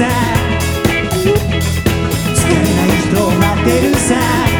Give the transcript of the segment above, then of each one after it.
さ。かえない人を待ってるさ。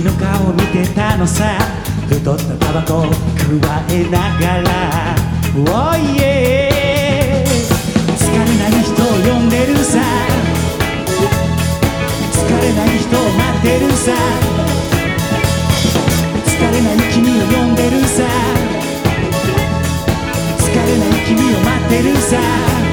君の顔見てたのさ。太ったタバコをくわえながら。Oh yeah 疲れない人を呼んでるさ。疲れない人を待ってるさ。疲れない君を呼んでるさ。疲れない君を待ってるさ。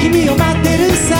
君を待ってるさ